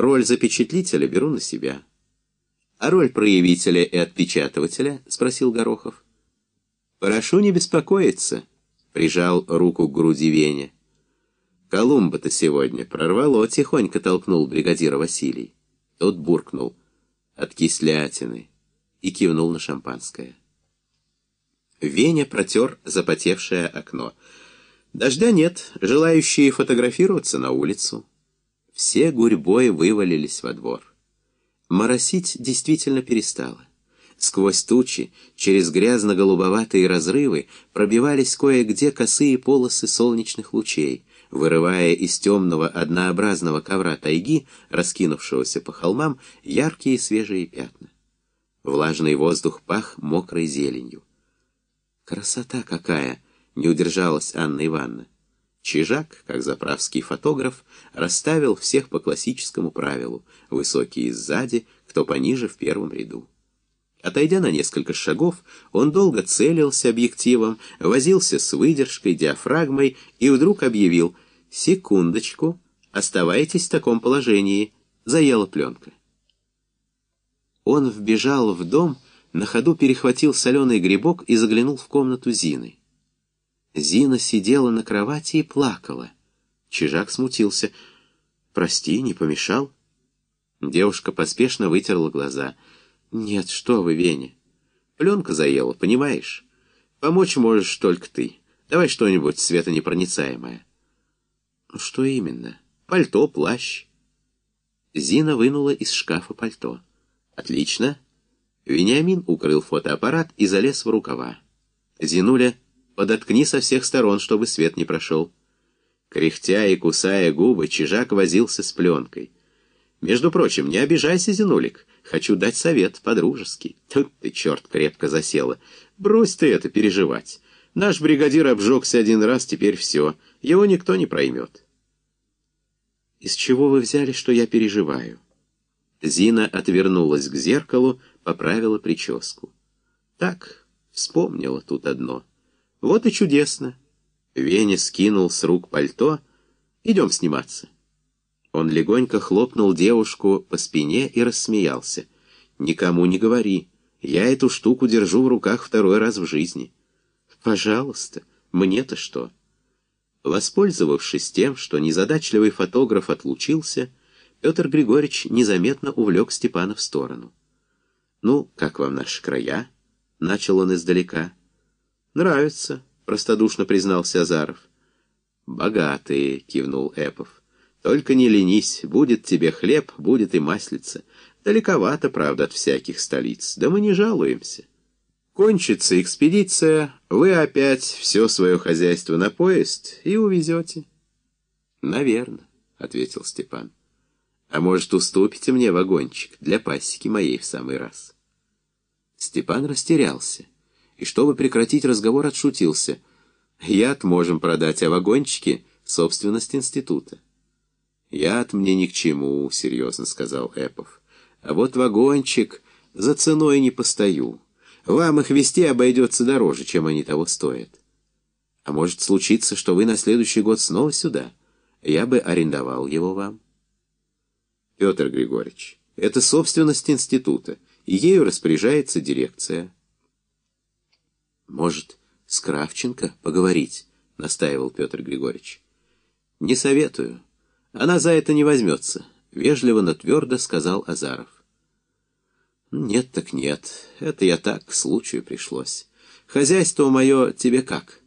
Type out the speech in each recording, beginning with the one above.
Роль запечатлителя беру на себя. А роль проявителя и отпечатывателя? Спросил Горохов. Прошу не беспокоиться, прижал руку к груди Веня. Колумба-то сегодня прорвало, тихонько толкнул бригадира Василий. Тот буркнул от кислятины и кивнул на шампанское. Веня протер запотевшее окно. Дождя нет, желающие фотографироваться на улицу. Все гурьбой вывалились во двор. Моросить действительно перестало. Сквозь тучи, через грязно-голубоватые разрывы, пробивались кое-где косые полосы солнечных лучей, вырывая из темного однообразного ковра тайги, раскинувшегося по холмам, яркие свежие пятна. Влажный воздух пах мокрой зеленью. «Красота какая!» — не удержалась Анна Ивановна. Чижак, как заправский фотограф, расставил всех по классическому правилу, высокие сзади, кто пониже в первом ряду. Отойдя на несколько шагов, он долго целился объективом, возился с выдержкой, диафрагмой и вдруг объявил «Секундочку, оставайтесь в таком положении, заела пленка». Он вбежал в дом, на ходу перехватил соленый грибок и заглянул в комнату Зины. Зина сидела на кровати и плакала. Чижак смутился. «Прости, не помешал?» Девушка поспешно вытерла глаза. «Нет, что вы, Веня. Пленка заела, понимаешь? Помочь можешь только ты. Давай что-нибудь светонепроницаемое». «Что именно? Пальто, плащ?» Зина вынула из шкафа пальто. «Отлично». Вениамин укрыл фотоаппарат и залез в рукава. Зинуля Подоткни со всех сторон, чтобы свет не прошел. Кряхтя и кусая губы, чижак возился с пленкой. Между прочим, не обижайся, Зинулик. Хочу дать совет, по-дружески. Тут ты, черт, крепко засела. Брось ты это переживать. Наш бригадир обжегся один раз, теперь все. Его никто не проймет. Из чего вы взяли, что я переживаю? Зина отвернулась к зеркалу, поправила прическу. Так, вспомнила тут одно — вот и чудесно. Веня скинул с рук пальто. Идем сниматься. Он легонько хлопнул девушку по спине и рассмеялся. «Никому не говори. Я эту штуку держу в руках второй раз в жизни». «Пожалуйста, мне-то что?» Воспользовавшись тем, что незадачливый фотограф отлучился, Петр Григорьевич незаметно увлек Степана в сторону. «Ну, как вам наши края?» — начал он издалека. «Нравится», — простодушно признался Азаров. «Богатые», — кивнул Эпов. «Только не ленись, будет тебе хлеб, будет и маслица. Далековато, правда, от всяких столиц, да мы не жалуемся. Кончится экспедиция, вы опять все свое хозяйство на поезд и увезете». «Наверно», — ответил Степан. «А может, уступите мне вагончик для пасеки моей в самый раз?» Степан растерялся и, чтобы прекратить разговор, отшутился. «Яд можем продать, а вагончики — собственность института». «Яд мне ни к чему», — серьезно сказал Эпов. «А вот вагончик за ценой не постою. Вам их вести обойдется дороже, чем они того стоят. А может случиться, что вы на следующий год снова сюда? Я бы арендовал его вам». «Петр Григорьевич, это собственность института, и ею распоряжается дирекция». «Может, с Кравченко поговорить?» — настаивал Петр Григорьевич. «Не советую. Она за это не возьмется», — вежливо, но твердо сказал Азаров. «Нет так нет. Это я так, к случаю пришлось. Хозяйство мое тебе как?»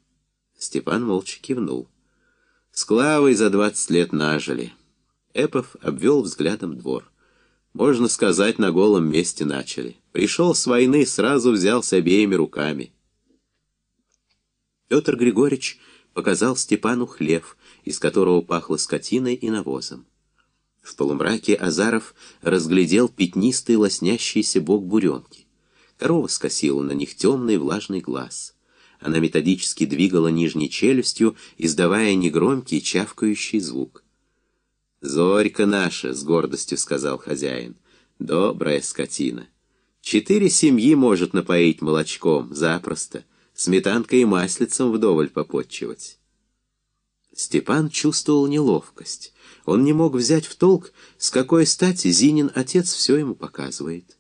Степан молча кивнул. «С Клавой за двадцать лет нажили». Эпов обвел взглядом двор. Можно сказать, на голом месте начали. Пришел с войны, сразу взялся обеими руками. Петр Григорьевич показал Степану хлев, из которого пахло скотиной и навозом. В полумраке Азаров разглядел пятнистый лоснящийся бок буренки. Корова скосила на них темный влажный глаз. Она методически двигала нижней челюстью, издавая негромкий чавкающий звук. «Зорька наша», — с гордостью сказал хозяин, — «добрая скотина. Четыре семьи может напоить молочком, запросто» сметанкой и маслицем вдоволь попотчевать. Степан чувствовал неловкость. Он не мог взять в толк, с какой стати Зинин отец все ему показывает.